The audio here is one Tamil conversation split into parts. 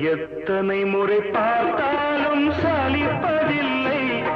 எத்தனை முறை பார்த்தாலும் சலிப்பதில்லை.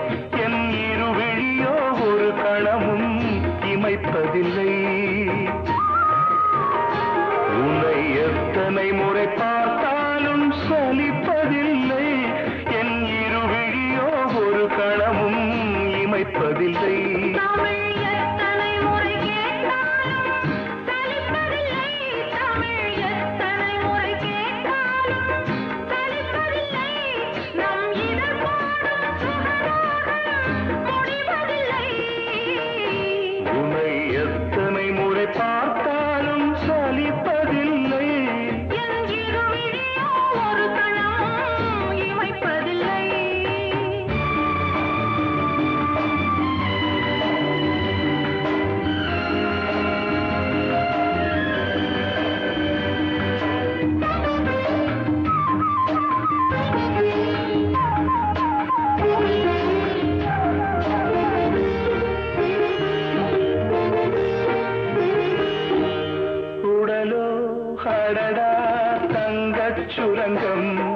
சுரங்கம்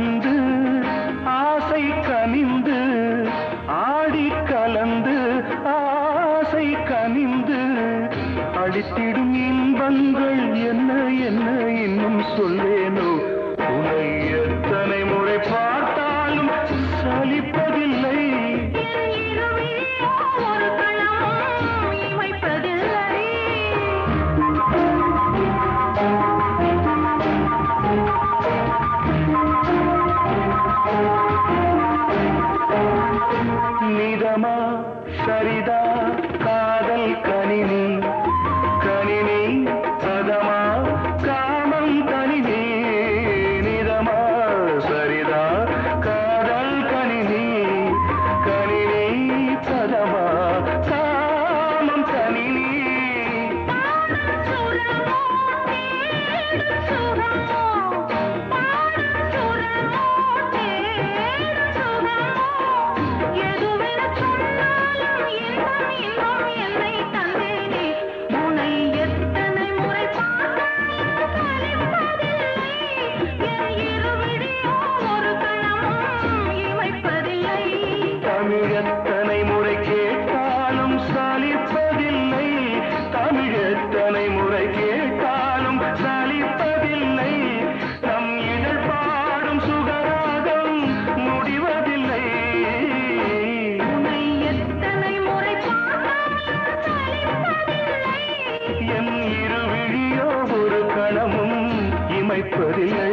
கலந்து ஆசை கனிந்து ஆடி கலந்து ஆசை கனிந்து. அடித்திடும் இன்பங்கள் என்ன என்ன இன்னும் சொல்லேனோ? உன்னை எத்தனை முறை பார்த்தாலும் சலிப்ப सरिदा எத்தனை முறை கேட்டாலும் சலிப்பதில்லை. தமிழ் எத்தனை முறை கேட்டாலும் சலிப்பதில்லை. நம் இதழ் பாடும் சுகராகம் முடிவதில்லை. என் இருவிழியோ ஒரு கணமும் இமைப்பதில்லை.